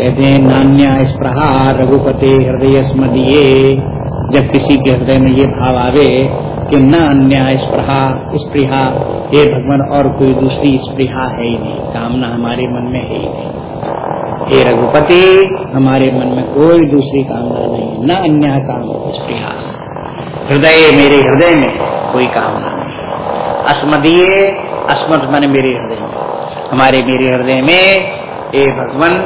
कहते हैं, नान्या स्प्रहा रघुपति हृदय स्मदीय। जब किसी के हृदय में ये भाव आवे कि न अन्य स्प्रहा स्पृहा ये भगवान, और कोई दूसरी स्पृहा है ही नहीं। कामना हमारे मन में है ही नहीं। हे रघुपति, हमारे मन में कोई दूसरी कामना नहीं न अन्य काम स्पृहा हृदय मेरे हृदय में, कोई कामना नहीं अस्मदीय अस्मत मन मेरे हृदय में। हमारे मेरे हृदय में, हे भगवान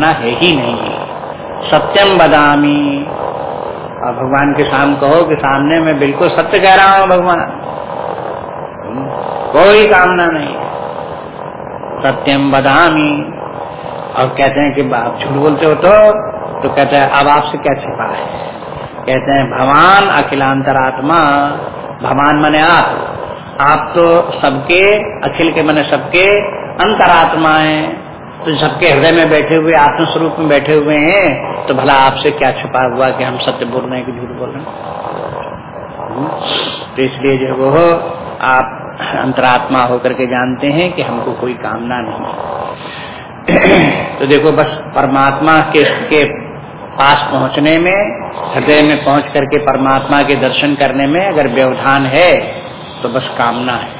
ना है ही नहीं। सत्यम बदामी और भगवान के साम कहो कि सामने मैं बिल्कुल सत्य कह रहा हूँ, भगवान। कोई कामना नहीं। सत्यम बदामी और कहते हैं कि आप झूठ बोलते हो तो तो कहते हैं, अब आपसे क्या छिपा है? कहते हैं, भगवान अखिलांतरात्मा, भगवान मने आप। आप तो सबके, अखिल के मने सबके अंतरात्मा है तो सबके हृदय में बैठे हुए आत्मस्वरूप में बैठे हुए हैं तो भला आपसे क्या छुपा हुआ कि हम सत्य बोल रहे हैं कि झूठ बोल रहे हैं? तो इसलिए जो वो आप अंतरात्मा होकर के जानते हैं कि हमको कोई कामना नहीं तो देखो बस परमात्मा के, के पास पहुँचने में हृदय में पहुँच करके परमात्मा के दर्शन करने में अगर व्यवधान है तो बस कामना है।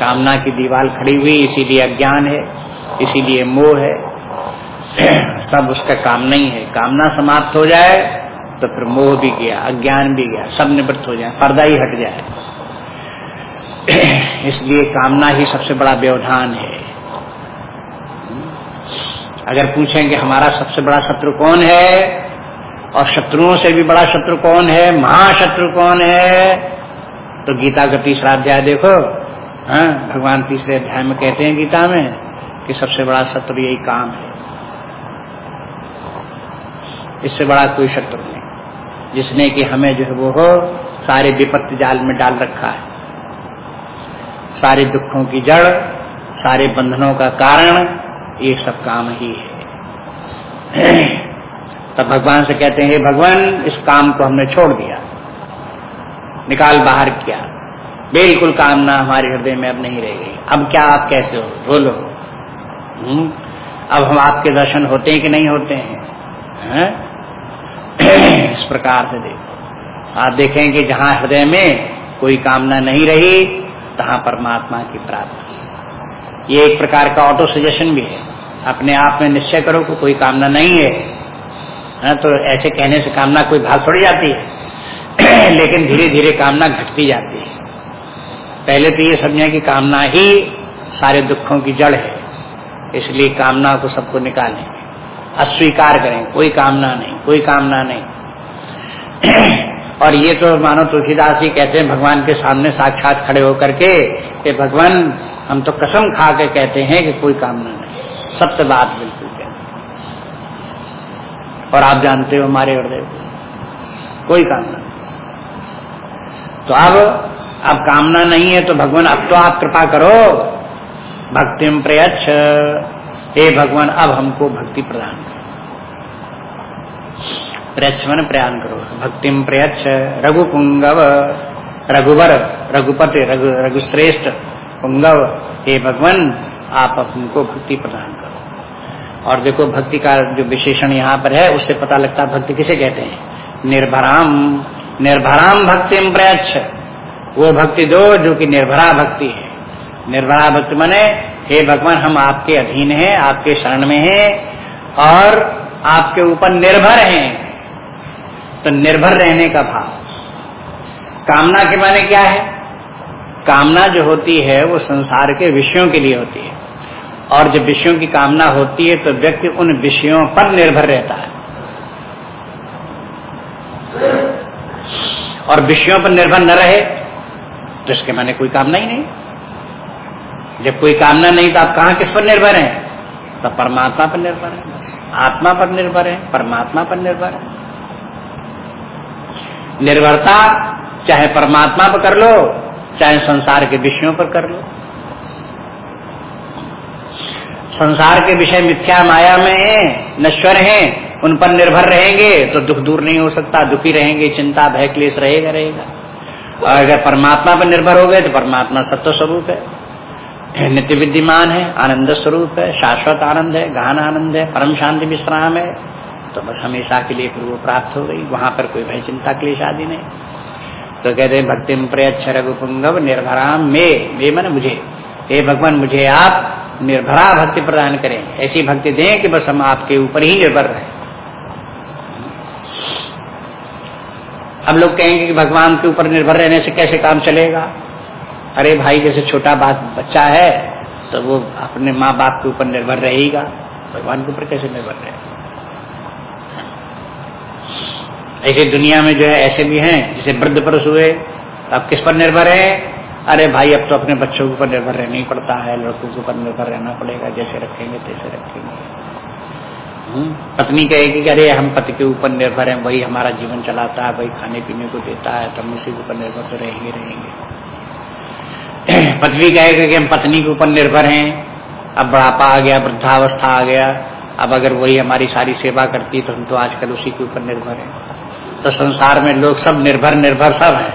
कामना की दीवार खड़ी हुई, इसीलिए अज्ञान है, इसीलिए मोह है। सब उसका काम नहीं है। कामना समाप्त हो जाए तो फिर मोह भी गया, अज्ञान भी गया, सब निवृत्त हो जाए, पर्दा ही हट जाए। इसलिए कामना ही सबसे बड़ा व्यवधान है। अगर पूछें कि हमारा सबसे बड़ा शत्रु कौन है? और शत्रुओं से भी बड़ा शत्रु कौन है? महाशत्रु कौन है? तो गीता का तीसरा अध्याय देखो। हाँ भगवान तीसरे अध्याय में कहते हैं गीता में कि सबसे बड़ा शत्रु यही काम है। इससे बड़ा कोई शत्रु नहीं। जिसने कि हमें जो है वो हो, सारे विपत्ति जाल में डाल रखा है। सारे दुखों की जड़, सारे बंधनों का कारण, ये सब काम ही है। तब भगवान से कहते हैं भगवान, इस काम को हमने छोड़ दिया। निकाल बाहर किया। बिल्कुल कामना हमारे हृदय में अब नहीं रह गई। अब क्या आप कैसे हो? बोलो। हम्म? अब हम आपके दर्शन होते हैं कि नहीं होते हैं? है? इस प्रकार से देखो। आप देखेंगे जहाँ हृदय में कोई कामना नहीं रही, तहां परमात्मा की प्राप्ति ये एक प्रकार का ऑटो सजेशन भी है। अपने आप में निश्चय करो कि कोई कामना नहीं है। है तो ऐसे कहने से कामना कोई भाग थोड़ी जाती है। लेकिन धीरे धीरे कामना घटती जाती है। पहले तो ये समझे कि कामना ही सारे दुखों की जड़ है, इसलिए कामना को सबको निकालें अस्वीकार करें, कोई कामना नहीं, कोई कामना नहीं। और ये तो मानो तुलसीदास जी कहते हैं, भगवान के सामने साक्षात खड़े होकर के कि भगवान, हम तो कसम खा के कहते हैं कि कोई कामना नहीं। सत्य बात बिल्कुल कहते और आप जानते हो हमारे हृदय कोई कामना नहीं। तो अब अब कामना नहीं है तो भगवान, अब तो आप कृपा करो। भक्तिम प्रयच्छ। हे भगवान, अब हमको भक्ति प्रदान करो। प्रयच्छ मन प्रयाण करो। भक्तिम प्रयच्छ। रघु पुंगव रघुवर, रघुपति, रघु, रघुश्रेष्ठ पुंगव, हे भगवान, आप हमको भक्ति प्रदान करो। और देखो, भक्ति का जो विशेषण यहाँ पर है, उससे पता लगता है, भक्ति किसे कहते हैं? निर्भराम। निर्भराम भक्तिम प्रयच्छ। वो भक्ति दो जो कि निर्भरा भक्ति है। निर्भरा भक्ति माने, हे भगवान, हम आपके अधीन हैं, आपके शरण में हैं, और आपके ऊपर निर्भर हैं। तो निर्भर रहने का भाव। कामना के माने क्या है? कामना जो होती है, वो संसार के विषयों के लिए होती है। और जब विषयों की कामना होती है तो व्यक्ति उन विषयों पर निर्भर रहता है। और विषयों पर निर्भर न रहे तो इसके माने कोई कामना ही नहीं। जब कोई कामना नहीं तो आप कहा किस पर निर्भर हैं? तो परमात्मा पर निर्भर है। आत्मा पर निर्भर है, परमात्मा पर निर्भर है। निर्भरता चाहे परमात्मा पर कर लो, चाहे संसार के विषयों पर कर लो। संसार के विषय मिथ्या माया में है नश्वर हैं, उन पर निर्भर रहेंगे तो दुख दूर नहीं हो सकता, दुखी रहेंगे, चिंता, भय, क्लेश रहेगा रहेगा। और अगर परमात्मा पर निर्भर हो गए तो परमात्मा सत्य स्वरूप है। नित्य विद्यमान है, आनंद स्वरूप है, शाश्वत आनंद है, गहन आनंद है, परम शांति विश्राम है। तो बस हमेशा के लिए वो प्राप्त हो गई, वहाँ पर कोई भय चिंता क्लेश आदि नहीं। तो कहते हैं, भक्ति प्रयच्छ रघुपुंगव निर्भराम मे मे मन मुझे। हे भगवान, मुझे आप निर्भरा भक्ति प्रदान करें। ऐसी भक्ति दें कि बस हम आपके ऊपर ही निर्भर रहे। अब लोग कहेंगे कि भगवान के ऊपर निर्भर रहने से कैसे काम चलेगा? अरे भाई, जैसे छोटा बात बच्चा है तो वो अपने माँ बाप के ऊपर निर्भर रहेगा। भगवान के ऊपर कैसे निर्भर रहेगा ऐसे दुनिया में जो है, ऐसे भी हैं, जैसे वृद्ध पुरुष हुए तो अब किस पर निर्भर है? अरे भाई, अब तो अपने बच्चों के ऊपर निर्भर रहना ही पड़ता है, लड़कों के ऊपर निर्भर रहना पड़ेगा, जैसे रखेंगे, तैसे रखेंगे। पत्नी कहेगी कि अरे हम पति के ऊपर निर्भर हैं वही हमारा जीवन चलाता है वही खाने पीने को देता है तो हम उसी के ऊपर निर्भर तो रहेंगे रहेंगे। पत्नी कहेगा कि हम पत्नी के ऊपर निर्भर हैं अब बुढ़ापा आ गया वृद्धावस्था आ गया अब अगर वही हमारी सारी सेवा करती तो हम तो आजकल उसी के ऊपर निर्भर हैं। तो संसार में लोग सब निर्भर निर्भर सब हैं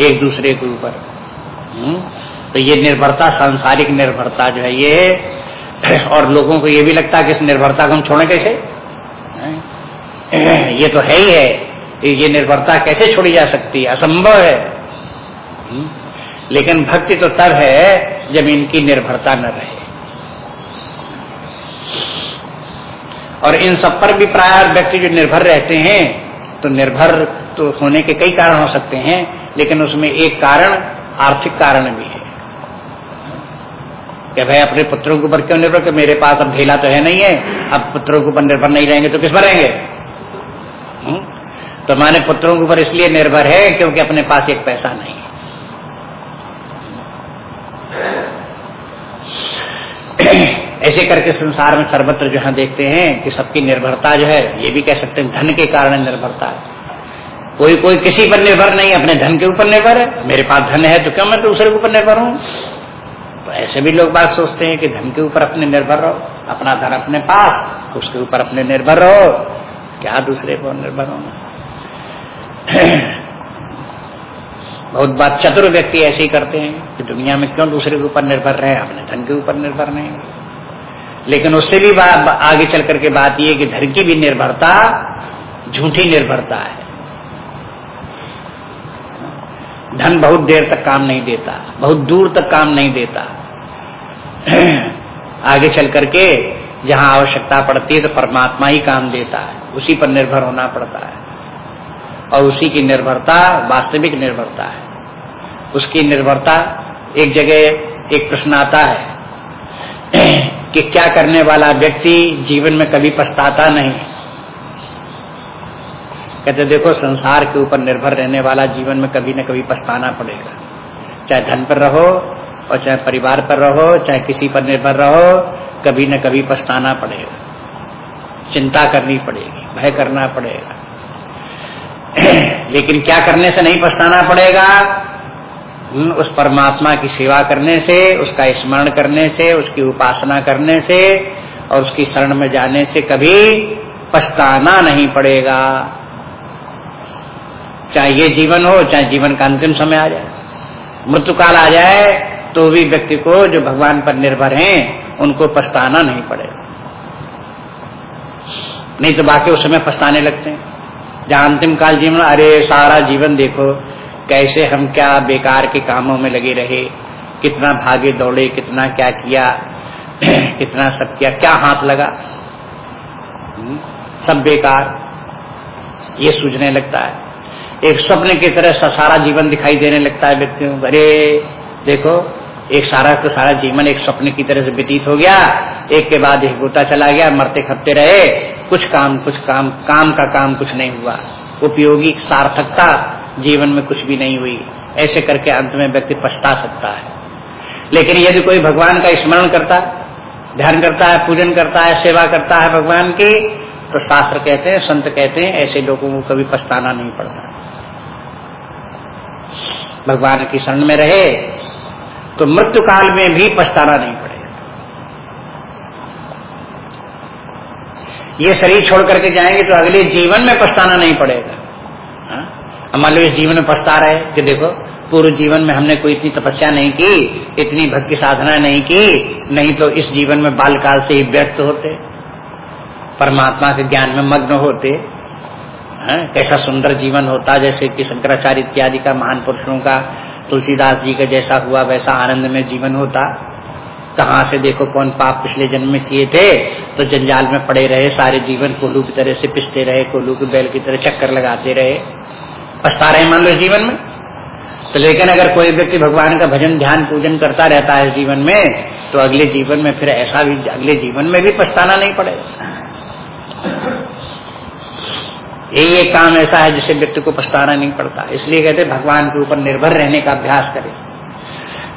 एक दूसरे के ऊपर। हम्म, तो ये निर्भरता सांसारिक निर्भरता जो है ये और लोगों को ये भी लगता है कि इस निर्भरता को हम छोड़े कैसे? ये तो है ही है ये निर्भरता कैसे छोड़ी जा सकती है? असंभव है। हम्म? लेकिन भक्ति तो तब है जब इनकी निर्भरता न रहे। और इन सब पर भी प्राय व्यक्ति जो निर्भर रहते हैं तो निर्भर तो होने के कई कारण हो सकते हैं, लेकिन उसमें एक कारण आर्थिक कारण भी है। कि भाई अपने पुत्रों के ऊपर क्यों निर्भर कि मेरे पास अब ढेला तो है नहीं है। अब पुत्रों के ऊपर निर्भर नहीं रहेंगे तो किस पर रहेंगे? हम्म? तो माने पुत्रों के ऊपर इसलिए निर्भर है क्योंकि अपने पास एक पैसा नहीं है। ऐसे करके संसार में सर्वत्र जो है देखते हैं कि सबकी निर्भरता जो है, ये भी कह सकते हैं, धन के कारण निर्भरता है। कोई कोई किसी पर निर्भर नहीं, अपने धन के ऊपर निर्भर है। मेरे पास धन है तो क्यों मैं दूसरे के ऊपर निर्भर हूँ? तो ऐसे भी लोग बात सोचते हैं कि धन के ऊपर अपने निर्भर रहो, अपना धन अपने पास, उसके ऊपर अपने निर्भर रहो। क्या दूसरे पर निर्भर होना? बहुत बात चतुर व्यक्ति ऐसे ही करते हैं कि दुनिया में क्यों दूसरे के ऊपर निर्भर रहे, अपने धन के ऊपर निर्भर नहीं। लेकिन उससे भी आगे चल करके बात यह कि धन की भी निर्भरता, झूठी निर्भरता है। धन बहुत देर तक काम नहीं देता, बहुत दूर तक काम नहीं देता। आगे चल करके जहाँ आवश्यकता पड़ती है तो परमात्मा ही काम देता है। उसी पर निर्भर होना पड़ता है। और उसी की निर्भरता, वास्तविक निर्भरता है। उसकी निर्भरता एक जगह एक प्रश्न आता है कि क्या करने वाला व्यक्ति जीवन में कभी पछताता नहीं? कहते, देखो, संसार के ऊपर निर्भर रहने वाला जीवन में कभी न कभी पछताना पड़ेगा। चाहे धन पर रहो और चाहे परिवार पर रहो, चाहे किसी पर निर्भर रहो, कभी न कभी पछताना पड़ेगा। चिंता करनी पड़ेगी, भय करना पड़ेगा। लेकिन क्या करने से नहीं पछताना पड़ेगा? उस परमात्मा की सेवा करने से, उसका स्मरण करने से, उसकी उपासना करने से और उसकी शरण में जाने से कभी पछताना नहीं पड़ेगा। चाहे ये जीवन हो, चाहे जीवन का अंतिम समय आ जाए। मृत्यु काल आ जाए तो भी व्यक्ति को जो भगवान पर निर्भर हैं उनको पछताना नहीं पड़ेगा। नहीं तो बाकी उस समय पछताने लगते हैं। जहाँ अंतिम काल जीवन अरे सारा जीवन देखो कैसे हम क्या बेकार के कामों में लगे रहे कितना भागे दौड़े कितना क्या किया कितना सब किया क्या हाथ लगा। हम्म, सब बेकार। ये सूझने लगता है। एक स्वप्न की तरह सारा जीवन दिखाई देने लगता है व्यक्तियों अरे देखो, एक सारा का सारा जीवन एक स्वप्न की तरह से व्यतीत हो गया। एक के बाद एक गोता चला गया, मरते खपते रहे। कुछ काम कुछ काम काम का काम कुछ नहीं हुआ। उपयोगी, सार्थकता जीवन में कुछ भी नहीं हुई। ऐसे करके अंत में व्यक्ति पछता सकता है। लेकिन यदि कोई भगवान का स्मरण करता, ध्यान करता है, पूजन करता है, सेवा करता है भगवान की तो शास्त्र कहते हैं, संत कहते हैं, ऐसे लोगों को कभी पछताना नहीं पड़ता। भगवान की शरण में रहे तो मृत्यु काल में भी पछताना नहीं पड़ेगा ये शरीर छोड़ करके जाएँगे तो अगले जीवन में पछताना नहीं पड़ेगा हा? मान लो इस जीवन में पछता रहे कि देखो पूर्व जीवन में हमने कोई इतनी तपस्या नहीं की, इतनी भक्ति साधना नहीं की, नहीं तो इस जीवन में बालकाल से ही व्यर्थ होते, परमात्मा के ज्ञान में मग्न होते है? कैसा सुंदर जीवन होता, जैसे कि शंकराचार्य इत्यादि का, महान पुरुषों का तुलसीदास जी का जैसा हुआ, वैसा आनंद में जीवन होता। कहाँ से देखो कौन पाप पिछले जन्म में किए थे? तो जंजाल में पड़े रहे, सारे जीवन कोलू की तरह से पिसते रहे कोलू के बैल की तरह चक्कर लगाते रहे। पछता रहे मान लो जीवन में। तो लेकिन अगर कोई व्यक्ति भगवान का भजन, ध्यान, पूजन करता रहता है जीवन में तो अगले जीवन में फिर ऐसा भी, अगले जीवन में भी पछताना नहीं पड़ेगा। यही एक काम ऐसा है जिसे व्यक्ति को पछताना नहीं पड़ता। इसलिए कहते भगवान के ऊपर निर्भर रहने का अभ्यास करें।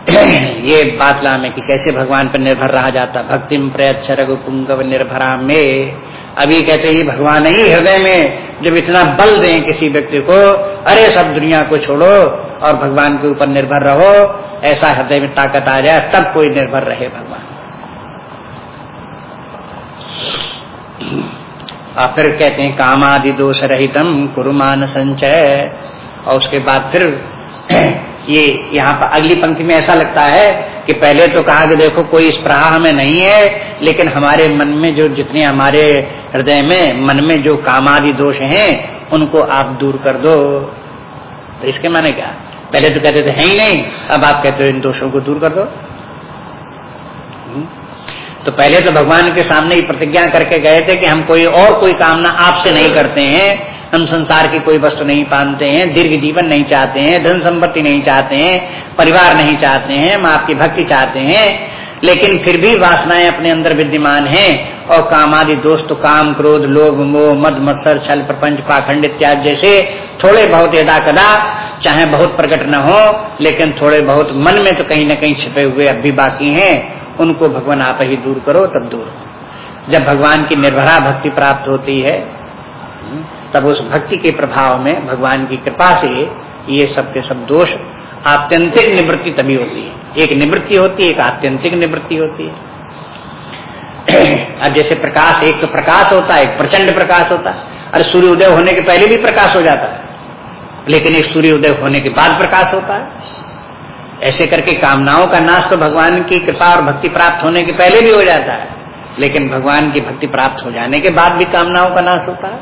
ये बात लामे कि कैसे भगवान पर निर्भर रहा जाता। भक्ति प्रयच्छ रघु निर्भरा में अभी कहते ही भगवान ही हृदय में जब इतना बल दें किसी व्यक्ति को, अरे सब दुनिया को छोड़ो और भगवान के ऊपर निर्भर रहो, ऐसा हृदय में ताकत आ जाए, तब कोई निर्भर रहे भगवान। और फिर कहते हैं काम आदि दोष रहितम कुरुमान संचय। और उसके बाद फिर ये यहाँ पर अगली पंक्ति में ऐसा लगता है कि पहले तो कहा कि देखो, कोई स्प्रहा हमें नहीं है, लेकिन हमारे मन में जो जितने हमारे हृदय में, मन में जो कामादि दोष हैं, उनको आप दूर कर दो। तो इसके माने क्या? पहले तो कहते थे, है ही नहीं, अब आप कहते हो इन दोषों को दूर कर दो। तो पहले तो भगवान के सामने ही प्रतिज्ञा करके गए थे कि हम कोई और कोई कामना आपसे नहीं करते हैं, हम संसार की कोई वस्तु नहीं पानते हैं, दीर्घ जीवन नहीं चाहते हैं, धन संपत्ति नहीं चाहते हैं, परिवार नहीं चाहते हैं हम आपकी भक्ति चाहते हैं, लेकिन फिर भी वासनाएँ अपने अंदर विद्यमान हैं और काम आदि दोस्त, काम क्रोध, लोभ, मोह, मद, मत्सर, छल, प्रपंच, पाखंड इत्यादि जैसे थोड़े बहुत यदा कदा चाहे बहुत प्रकट न हो, लेकिन थोड़े बहुत मन में तो कहीं न कहीं छिपे हुए अब भी बाकी हैं। उनको भगवान आप ही दूर करो, तब दूर जब भगवान की निर्भरा भक्ति प्राप्त होती है, तब उस भक्ति के प्रभाव में भगवान की कृपा से ये सब के सब दोष आत्यंतिक निवृत्ति तभी होती है। एक निवृत्ति होती है, एक आत्यंतिक निवृत्ति होती है। अब जैसे प्रकाश, एक तो प्रकाश होता है, एक प्रचंड प्रकाश होता है। अरे सूर्य उदय होने के पहले भी प्रकाश हो जाता है, लेकिन एक सूर्य उदय होने के बाद प्रकाश होता है। ऐसे करके कामनाओं का नाश तो भगवान की कृपा और भक्ति प्राप्त होने के पहले भी हो जाता है। लेकिन भगवान की भक्ति प्राप्त हो जाने के बाद भी कामनाओं का नाश होता है।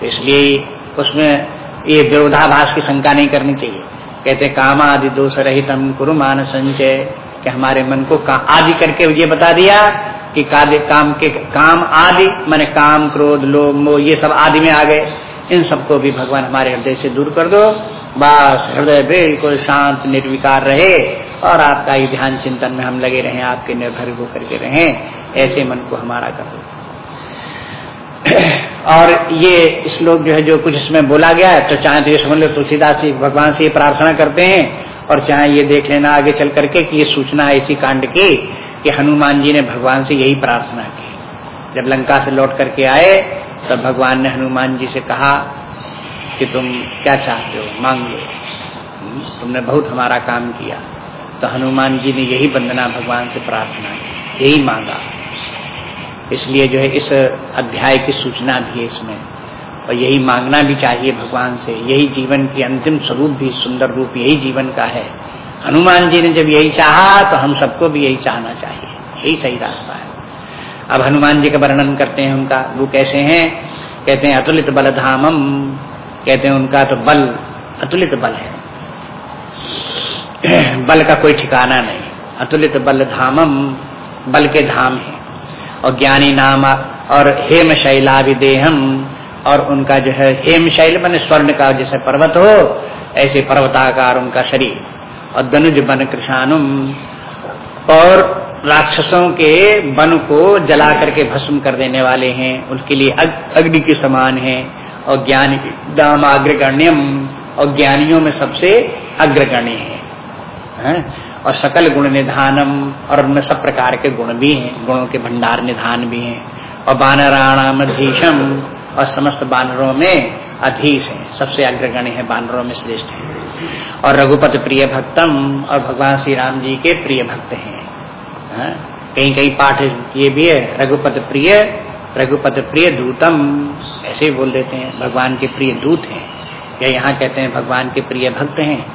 तो इसलिए उसमें ये विरोधाभास की शंका नहीं करनी चाहिए। कहते काम आदि दोष रहित हम कुरु मान संचय कि हमारे मन को आदि करके ये बता दिया कि काम के काम आदि, माने काम, क्रोध, लोभ, मोह, ये सब आदि में आ गए। इन सबको भी भगवान हमारे हृदय से दूर कर दो। बस हृदय बिल्कुल शांत, निर्विकार रहे और आपका ही ध्यान चिंतन में हम लगे रहें, आपके निर्भर हो करके रहें, ऐसे मन को हमारा कर। और ये श्लोक जो है, जो कुछ इसमें बोला गया है तो चाहे तो ये समझ लो तुलसीदास जी भगवान से ये प्रार्थना करते हैं, और चाहे ये देख लेना आगे चल करके कि ये सूचना है इसी कांड की, कि हनुमान जी ने भगवान से यही प्रार्थना की। जब लंका से लौट करके आए, तब तो भगवान ने हनुमान जी से कहा कि तुम क्या चाहते हो? मांग लो। हम्म, तुमने बहुत हमारा काम किया। तो हनुमान जी ने यही वंदना भगवान से प्रार्थना यही मांगा। इसलिए जो है इस अध्याय की सूचना भी है इसमें। और यही मांगना भी चाहिए भगवान से। यही जीवन की अंतिम स्वरूप भी सुंदर रूप यही जीवन का है। हनुमान जी ने जब यही चाहा तो हम सबको भी यही चाहना चाहिए। यही सही रास्ता है। अब हनुमान जी का वर्णन करते हैं उनका। वो कैसे हैं? कहते हैं अतुलित बल धामम कहते हैं उनका तो बल, अतुलित बल है। बल का कोई ठिकाना नहीं। अतुलित बल धामम, बल के धाम है। और ज्ञानी नाम और हेम शैला विदेहम और उनका जो है हेम शैल मान स्वर्ण का जैसे पर्वत हो, ऐसे पर्वताकार उनका शरीर। और दनुज बन कृषानुम और राक्षसों के वन को जला करके भस्म कर देने वाले हैं। उनके लिए अग्नि के समान है। और ज्ञान दाम अग्रगण्यम और ज्ञानियों में सबसे अग्रगण्य है, है? और सकल गुण निधानम और उनमें सब प्रकार के गुण भी हैं। गुणों के भंडार निधान भी हैं। और बानराणाम अधीशम। और समस्त बानरों में अधीश है। सबसे अग्रगण्य है बानरों में श्रेष्ठ है। और रघुपत प्रिय भक्तम और भगवान श्री राम जी के प्रिय भक्त हैं? कहीं कहीं पाठ ये भी है रघुपत प्रिय रघुपत प्रिय दूतम। ऐसे ही बोल देते हैं, भगवान के प्रिय दूत हैं, या यहाँ कहते हैं, भगवान के प्रिय भक्त हैं।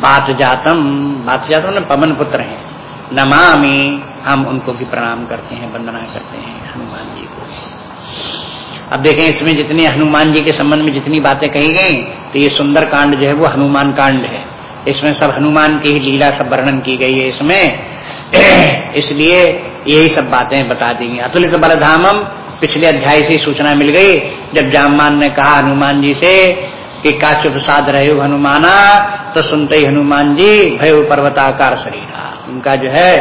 बात जातम बात जातम ना पवन पुत्र हैं। नमामि, हम उनको भी प्रणाम करते हैं, वंदना करते हैं, हनुमान जी को। अब देखें, इसमें जितने हनुमान जी के संबंध में जितनी बातें कही गई तो ये सुंदर कांड जो है, वो हनुमान कांड है। इसमें सब हनुमान की ही लीला, सब वर्णन की गई है इसमें। इसलिए यही सब बातें बता देंगे अतुलित बलधामम पिछले अध्याय से सूचना मिल गई, जब जामान ने कहा, हनुमान जी से, कि काचु प्रसाद रहे हनुमाना तो सुनते ही हनुमान जी, भय पर्वताकार शरीर उनका जो है,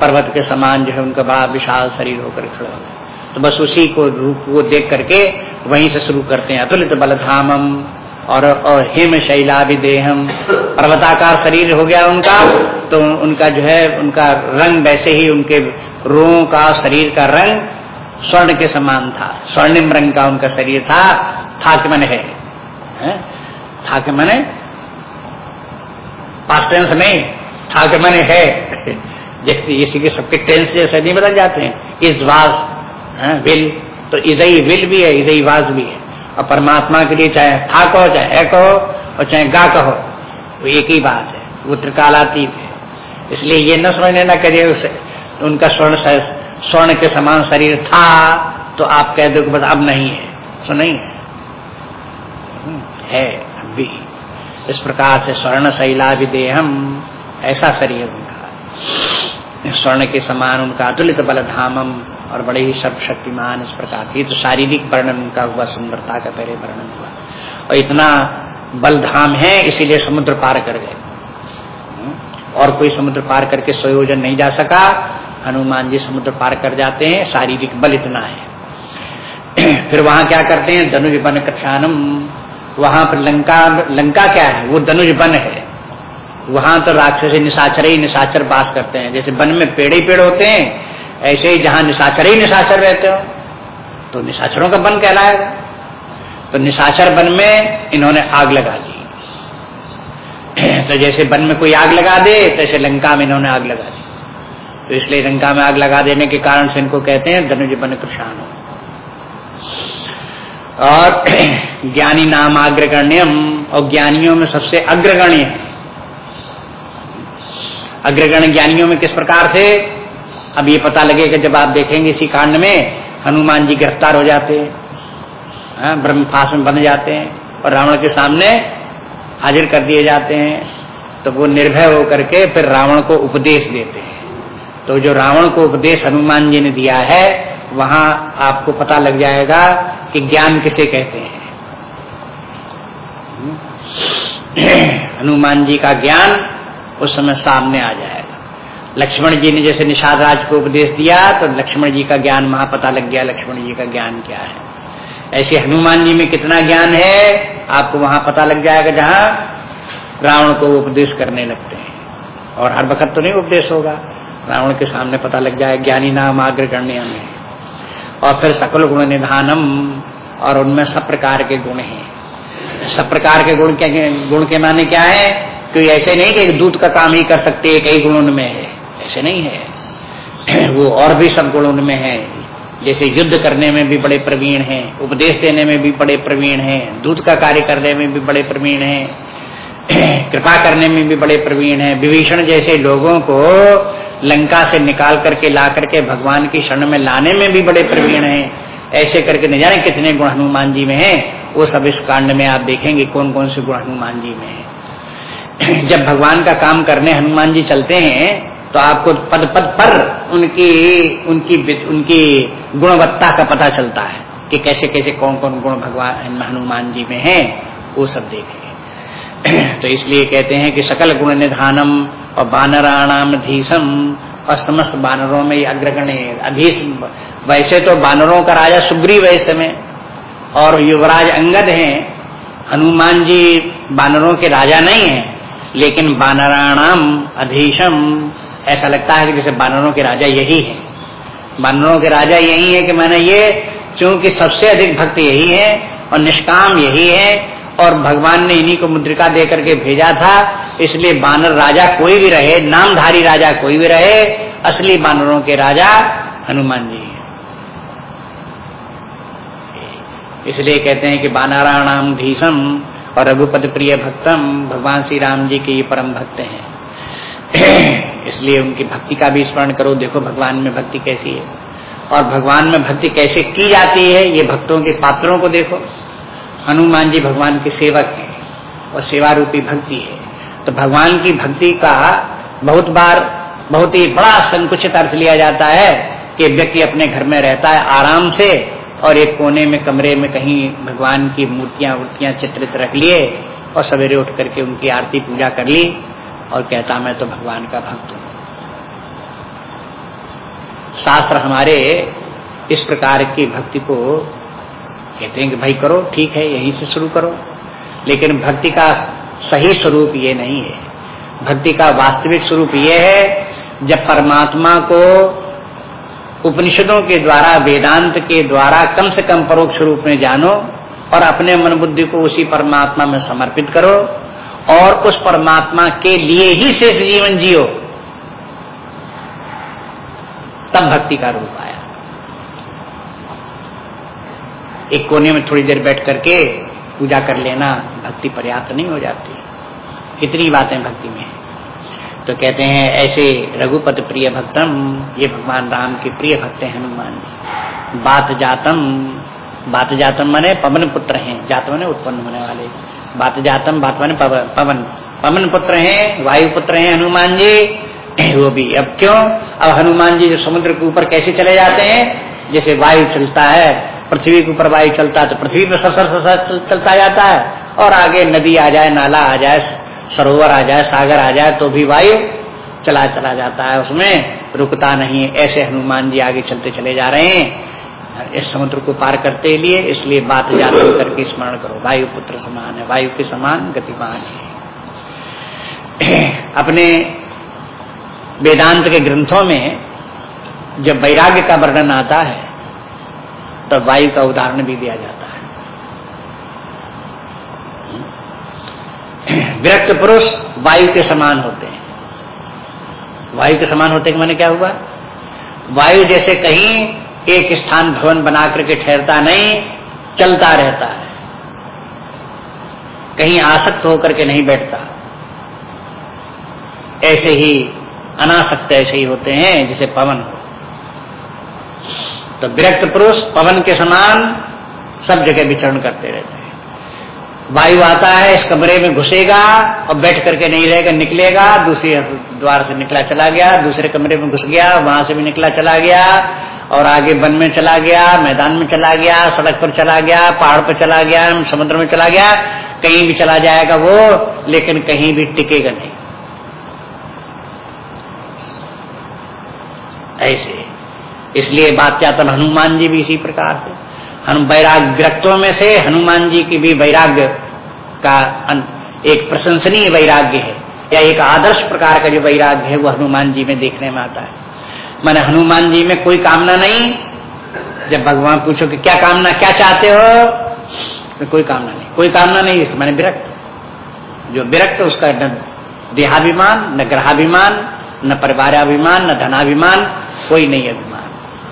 पर्वत के समान जो है, उनका बड़ा विशाल शरीर होकर खड़ा हो तो बस उसी को रूप को देख करके वहीं से शुरू करते हैं। अतुलित बलधामम, और और हिम देहम पर्वताकार शरीर हो गया उनका तो उनका जो है, उनका रंग वैसे ही उनके रों का, शरीर का रंग स्वर्ण के समान था। स्वर्णिम रंग का उनका शरीर था था कि मन है? था कि मन पास्ट टेंस नहीं था कि मन है। जैसे इसी के सबके टेंस जैसे नहीं बदल जाते हैं। इस वास विल तो इजई विल भी है इजई वाज भी है। और परमात्मा के लिए चाहे था कहो, चाहे है कहो, और चाहे गा कहो, वो एक ही बात है। वो त्रिकालातीत है। इसलिए ये न समझने न करिए उसे। उनका स्वर्ण स्वर्ण के समान शरीर था तो आप कह दो बस अब नहीं है। तो नहीं है। हम्म, है भी। इस प्रकार से स्वर्ण शैला विदेहम ऐसा शरीर उनका। स्वर्ण के समान उनका अतुलित बल धामम और बड़े ही सर्वशक्तिमान इस प्रकार ये तो शारीरिक वर्णन उनका हुआ सुंदरता का पहले वर्णन हुआ। और इतना बल धाम है इसीलिए समुद्र पार कर गए। हम्म, और कोई समुद्र पार करके सोयोजन नहीं जा सका हनुमान जी समुद्र पार कर जाते हैं, शारीरिक बल इतना है। फिर वहाँ क्या करते हैं? धनुष बन कक्षानम वहाँ पर लंका लंका क्या है? वो धनुष बन है। वहाँ तो राक्षस निशाचर ही निशाचर बास करते हैं। जैसे वन में पेड़ ही पेड़ होते हैं, ऐसे ही जहाँ निशाचर ही निशाचर रहते हो तो निशाचरों का वन कहलाएगा। तो निशाचर वन में इन्होंने आग लगा दी। तो जैसे वन में कोई आग लगा दे, तैसे लंका में इन्होंने आग लगा दी। तो इसलिए लंका में आग लगा देने के कारण से इनको कहते हैं धनुज बन कृषाण। और ज्ञानी नाम अग्रगण्यम और ज्ञानियों में सबसे अग्रगण्य। है अग्रगण्य ज्ञानियों में किस प्रकार से अब ये पता लगेगा जब आप देखेंगे इसी कांड में हनुमान जी गिरफ़्तार हो जाते हैं हाँ, ब्रह्म फास में बन जाते हैं और रावण के सामने हाजिर कर दिए जाते हैं तो वो निर्भय होकर के फिर रावण को उपदेश देते हैं। तो जो रावण को उपदेश हनुमान जी ने दिया है, वहाँ आपको पता लग जाएगा कि ज्ञान किसे कहते हैं। हनुमान जी का ज्ञान उस समय सामने आ जाएगा। लक्ष्मण जी ने जैसे निषाद राज को उपदेश दिया तो लक्ष्मण जी का ज्ञान वहाँ पता लग गया, लक्ष्मण जी का ज्ञान क्या है। ऐसे हनुमान जी में कितना ज्ञान है, आपको वहाँ पता लग जाएगा जहाँ रावण को उपदेश करने लगते हैं। और हर वक्त तो नहीं उपदेश होगा। रावण के सामने पता लग जाए ज्ञानी नाम आग्र करने में और फिर सकल गुण निधानम, और उनमें सब प्रकार के गुण हैं। सब प्रकार के गुण के गुण के माने क्या है? कि ऐसे नहीं कि एक दूध का काम ही कर सकते कई गुण उनमें है। ऐसे नहीं है। वो और भी सब गुण उनमें है। जैसे युद्ध करने में भी बड़े प्रवीण हैं, उपदेश देने में भी बड़े प्रवीण हैं दूध का कार्य करने में भी बड़े प्रवीण हैं, कृपा करने में भी बड़े प्रवीण हैं। विभीषण जैसे लोगों को लंका से निकाल करके ला करके भगवान की शरण में लाने में भी बड़े प्रवीण हैं। ऐसे करके न जाने कितने गुण हनुमान जी में हैं। वो सब इस कांड में आप देखेंगे कौन कौन से गुण हनुमान जी में है। जब भगवान का काम करने हनुमान जी चलते हैं तो आपको पद पद पर उनकी उनकी उनकी गुणवत्ता का पता चलता है कि कैसे कैसे कौन कौन गुण भगवान हनुमान जी में है। वो सब देखें। तो इसलिए कहते हैं कि सकल गुण निधानम और बानराणाम धीसम। और समस्त बानरों में अग्रगण्य अधीश वैसे तो बानरों का राजा सुग्रीव है इस समय। और युवराज अंगद हैं। हनुमान जी बानरों के राजा नहीं है। लेकिन बानराणाम अधीशम। ऐसा लगता है कि जैसे बानरों के राजा यही है। बानरों के राजा यही है कि मैंने ये चूँकि सबसे अधिक भक्त यही है और निष्काम यही है और भगवान ने इन्हीं को मुद्रिका दे करके भेजा था। इसलिए बानर राजा कोई भी रहे, नामधारी राजा कोई भी रहे, असली बानरों के राजा हनुमान जी इसलिए कहते हैं कि बानाराणाम भीषम और रघुपति प्रिय भक्तम, भगवान श्री राम जी के ये परम भक्त हैं। इसलिए उनकी भक्ति का भी स्मरण करो, देखो भगवान में भक्ति कैसी है। और भगवान में भक्ति कैसे की जाती है, ये भक्तों के पात्रों को देखो। हनुमान जी भगवान के सेवक हैं और सेवा रूपी भक्ति है। तो भगवान की भक्ति का बहुत बार बहुत ही बड़ा संकुचित अर्थ लिया जाता है कि व्यक्ति अपने घर में रहता है आराम से और एक कोने में कमरे में कहीं भगवान की मूर्तियाँ वूर्तियाँ चित्रित रख लिए और सवेरे उठ करके उनकी आरती पूजा कर ली और कहता, मैं तो भगवान का भक्त हूँ। शास्त्र हमारे इस प्रकार की भक्ति को कहते हैं कि भाई करो, ठीक है, यहीं से शुरू करो। लेकिन भक्ति का सही स्वरूप ये नहीं है। भक्ति का वास्तविक स्वरूप ये है, जब परमात्मा को उपनिषदों के द्वारा, वेदांत के द्वारा कम से कम परोक्ष रूप में जानो और अपने मन बुद्धि को उसी परमात्मा में समर्पित करो और उस परमात्मा के लिए ही शेष जीवन जियो। तब भक्ति का रूप आया। एक कोने में थोड़ी देर बैठ करके पूजा कर लेना, भक्ति पर्याप्त नहीं हो जाती। कितनी बातें भक्ति में तो कहते हैं, ऐसे रघुपत प्रिय भक्तम, ये भगवान राम के प्रिय भक्त हैं हनुमान जी। बात जातम बात जातम माने पवन पुत्र हैं, जात माने उत्पन्न होने वाले। बात जातम, बात माने पवन। पवन पुत्र हैं, वायु पुत्र हैं हनुमान जी। वो भी अब क्यों? अब हनुमान जी जो समुद्र के ऊपर कैसे चले जाते हैं? जैसे वायु चलता है पृथ्वी के ऊपर वायु चलता है तो पृथ्वी पर ससर ससर चलता जाता है। और आगे नदी आ जाए, नाला आ जाए, सरोवर आ जाए, सागर आ जाए तो भी वायु चला चला जाता है। उसमें रुकता नहीं है। ऐसे हनुमान जी आगे चलते चले जा रहे हैं। इस समुद्र को पार करते लिए इसलिए बात जाते करके स्मरण करो। वायु पुत्र समान है। वायु के समान गतिमान है। अपने वेदांत के ग्रंथों में जब वैराग्य का वर्णन आता है तो वायु का उदाहरण भी दिया जाता है। विरक्त पुरुष वायु के समान होते हैं। वायु के समान होते मैंने क्या हुआ? वायु जैसे कहीं एक स्थान भवन बना करके ठहरता नहीं, चलता रहता है। कहीं आसक्त होकर के नहीं बैठता। ऐसे ही अनासक्त ऐसे ही होते हैं, जैसे पवन हो। तो विरक्त पुरुष, पवन के समान सब जगह विचरण करते रहते हैं। वायु आता है, इस कमरे में घुसेगा और बैठ करके नहीं रहेगा, निकलेगा, दूसरे द्वार से निकला चला गया, दूसरे कमरे में घुस गया, वहाँ से भी निकला चला गया और आगे वन में चला गया, मैदान में चला गया, सड़क पर चला गया, पहाड़ पर चला गया, समुद्र में चला गया, कहीं भी चला जाएगा वो, लेकिन कहीं भी टिकेगा नहीं। ऐसे इसलिए बात क्या तो हनुमान जी भी इसी प्रकार से। हम वैराग्यत्व में से हनुमान जी की भी वैराग्य का एक प्रशंसनीय वैराग्य है, या एक आदर्श प्रकार का जो वैराग्य है, वो हनुमान जी में देखने में आता है। मैंने हनुमान जी में कोई कामना नहीं, जब भगवान पूछो कि क्या कामना, क्या चाहते हो तो कोई कामना नहीं। कोई कामना नहीं मैंने विरक्त। जो विरक्त उसका न देहाभिमान, न ग्रहाभिमान, न परिवाराभिमान, न धनाभिमान, कोई नहीं अभिमान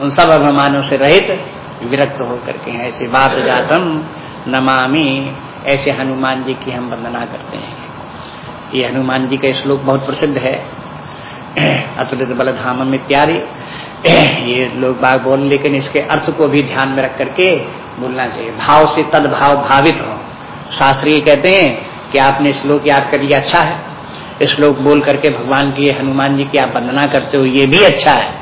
उन सब अभिमानों से रहित विरक्त होकर के ऐसे बात जातम नमामि, ऐसे हनुमान जी की हम वंदना करते हैं। ये हनुमान जी का श्लोक बहुत प्रसिद्ध है। अतुलित बल धाम इत्यादि ये लोग बाग बोल, लेकिन इसके अर्थ को भी ध्यान में रख करके बोलना चाहिए। भाव से तद भाव भावित हो। शास्त्री कहते हैं कि आपने श्लोक याद कर लिया अच्छा है। श्लोक बोल करके भगवान की हनुमान जी की आप वंदना करते हो, ये भी अच्छा है।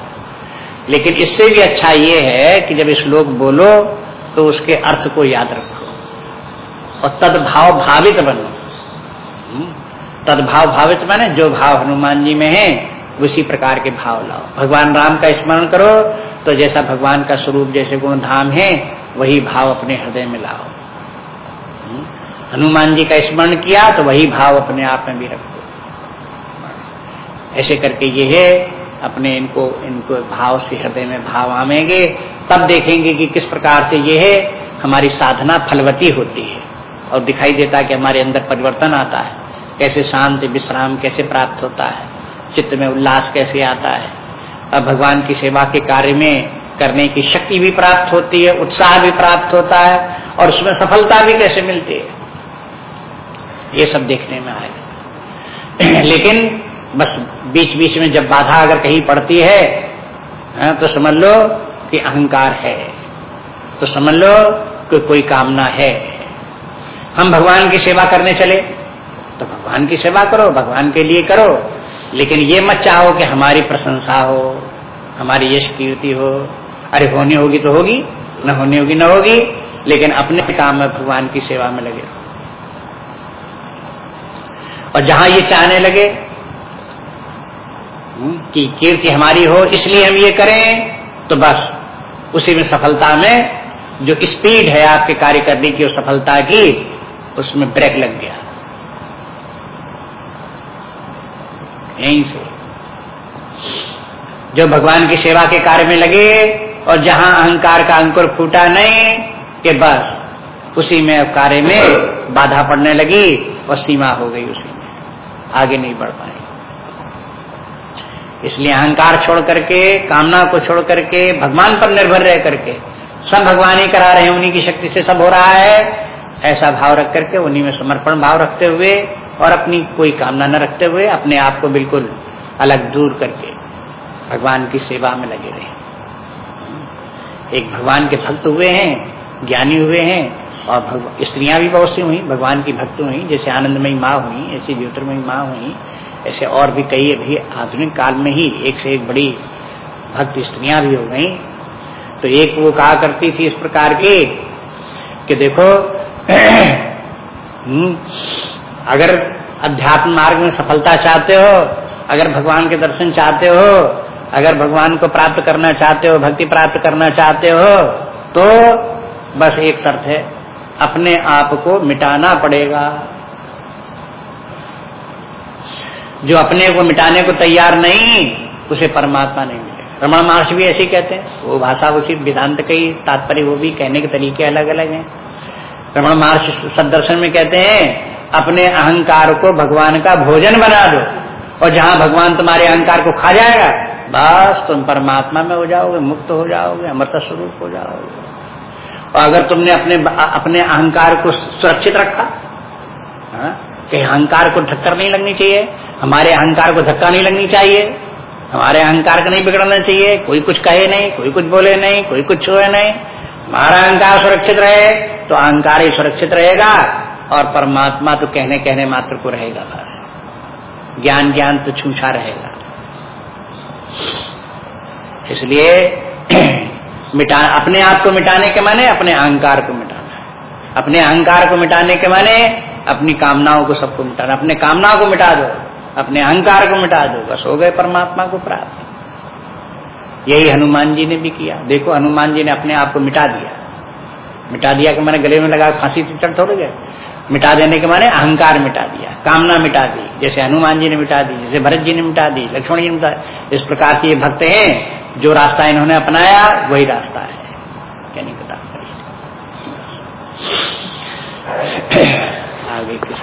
लेकिन इससे भी अच्छा ये है कि जब श्लोक बोलो तो उसके अर्थ को याद रखो। और तदभाव भावित बनो। हम्म? तदभाव भावित माने जो भाव हनुमान जी में है, उसी प्रकार के भाव लाओ। भगवान राम का स्मरण करो तो जैसा भगवान का स्वरूप, जैसे गुण धाम है, वही भाव अपने हृदय में लाओ। हम्म? हनुमान जी का स्मरण किया तो वही भाव अपने आप में भी रखो। ऐसे करके ये है अपने इनको इनको भाव से, हृदय में भाव आवेंगे, तब देखेंगे कि किस प्रकार से ये है, हमारी साधना फलवती होती है। और दिखाई देता है कि हमारे अंदर परिवर्तन आता है। कैसे शांति, विश्राम कैसे प्राप्त होता है? चित्त में उल्लास कैसे आता है? और भगवान की सेवा के कार्य में करने की शक्ति भी प्राप्त होती है, उत्साह भी प्राप्त होता है, और उसमें सफलता भी कैसे मिलती है? ये सब देखने में आएगा लेकिन बस बीच बीच में जब बाधा अगर कहीं पड़ती है हाँ, तो समझ लो कि अहंकार है। तो समझ लो कि कोई कामना है। हम भगवान की सेवा करने चले तो भगवान की सेवा करो भगवान के लिए करो। लेकिन ये मत चाहो कि हमारी प्रशंसा हो हमारी यश कीर्ति हो। अरे होनी होगी तो होगी न होनी होगी न होगी लेकिन अपने काम में भगवान की सेवा में लगे और जहाँ ये चाहने लगे कि कीर्ति हमारी हो, इसलिए हम ये करें तो बस। उसी में सफलता में जो स्पीड है आपके कार्य करने की सफलता की, उसमें ब्रेक लग गया। यहीं से। जो भगवान की सेवा के कार्य में लगे और जहाँ अहंकार का अंकुर फूटा नहीं कि बस। उसी में कार्य में बाधा पड़ने लगी और सीमा हो गई उसी में। आगे नहीं बढ़ पाए। इसलिए अहंकार छोड़ करके, कामना को छोड़ करके, भगवान पर निर्भर रह करके, सब भगवान ही करा रहे हैं, उन्हीं की शक्ति से सब हो रहा है। ऐसा भाव रख करके उन्हीं में समर्पण भाव रखते हुए और अपनी कोई कामना न रखते हुए अपने आप को बिल्कुल अलग दूर करके भगवान की सेवा में लगे रहे। एक भगवान के भक्त हुए हैं, ज्ञानी हुए हैं और स्त्रियाँ भी बहुत सी हुई, भगवान की भक्त हुई, जैसे आनंदमयी माँ हुई, ऐसी ज्योतिर्मयी माँ हुई। ऐसे और भी कई अभी आधुनिक काल में ही एक से एक बड़ी भक्त स्त्रियाँ भी हो गई। तो एक वो कहा करती थी इस प्रकार की कि देखो हम्म, अगर अध्यात्म मार्ग में सफलता चाहते हो अगर भगवान के दर्शन चाहते हो अगर भगवान को प्राप्त करना चाहते हो भक्ति प्राप्त करना चाहते हो तो बस एक शर्त है अपने आप को मिटाना पड़ेगा। जो अपने को मिटाने को तैयार नहीं उसे परमात्मा नहीं मिलेगा रमण महर्षि भी ऐसे कहते हैं। वो भाषा उसी वेदांत का ही तात्पर्य वो भी कहने के तरीके अलग अलग हैं। रमण महर्षि सदर्शन में कहते हैं अपने अहंकार को भगवान का भोजन बना दो और जहाँ भगवान तुम्हारे अहंकार को खा जाएगा बस तुम परमात्मा में हो जाओगे मुक्त हो जाओगे अमृत स्वरूप हो जाओगे। और अगर तुमने अपने अपने अहंकार को सुरक्षित रखा हाँ, कि अहंकार को ठक्कर नहीं लगनी चाहिए, हमारे अहंकार को धक्का नहीं लगनी चाहिए, हमारे अहंकार का नहीं बिगड़ना चाहिए, कोई कुछ कहे नहीं, कोई कुछ बोले नहीं, कोई कुछ छुए नहीं। हमारा अहंकार सुरक्षित रहे तो अहंकार ही सुरक्षित रहेगा, और परमात्मा तो कहने कहने मात्र को रहेगा बस। ज्ञान ज्ञान तो छूछा रहेगा। इसलिए अपने आप को मिटाने के माने अपने अहंकार को मिटाना। अपने अहंकार को मिटाने के माने अपनी कामनाओं को सबको मिटाना, अपने कामनाओं को मिटा दो, अपने अहंकार को मिटा दो, बस हो गए परमात्मा को प्राप्त। यही हनुमान जी ने भी किया। देखो, हनुमान जी ने अपने आप को मिटा दिया। मिटा दिया कि मैंने गले में लगा फांसी तो चढ़ थोड़े गए। मिटा देने के माने अहंकार मिटा दिया, कामना मिटा दी। जैसे हनुमान जी ने मिटा दी, जैसे भरत जी ने मिटा दी, लक्ष्मण जी ने मिटा इस प्रकार के भक्त हैं, जो रास्ता इन्होंने अपनाया, वही रास्ता है। क्या नहीं पता। आगे कुछ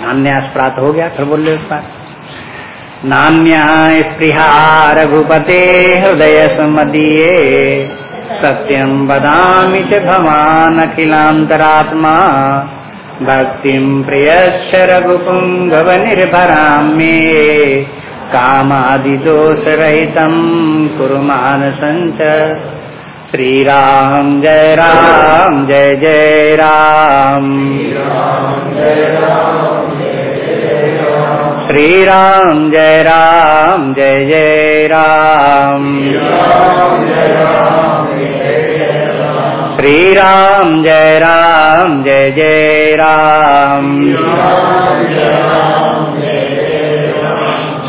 नान्यास प्राप्त हो गया, फिर बोल उस पर नान्या स्पृहा रघुपते हृदय सुमदीये सत्यम बदामि च भवान् अखिलान्तरात्मा। भक्तिं प्रियच्छ रघुपुङ्गवनिर्भरां मे कामादिदोषरहितं कुरु मानसञ्च श्री राम जय राम, जय जय राम। श्री राम जय राम, जय जय राम। श्री राम जय राम, जय जय राम।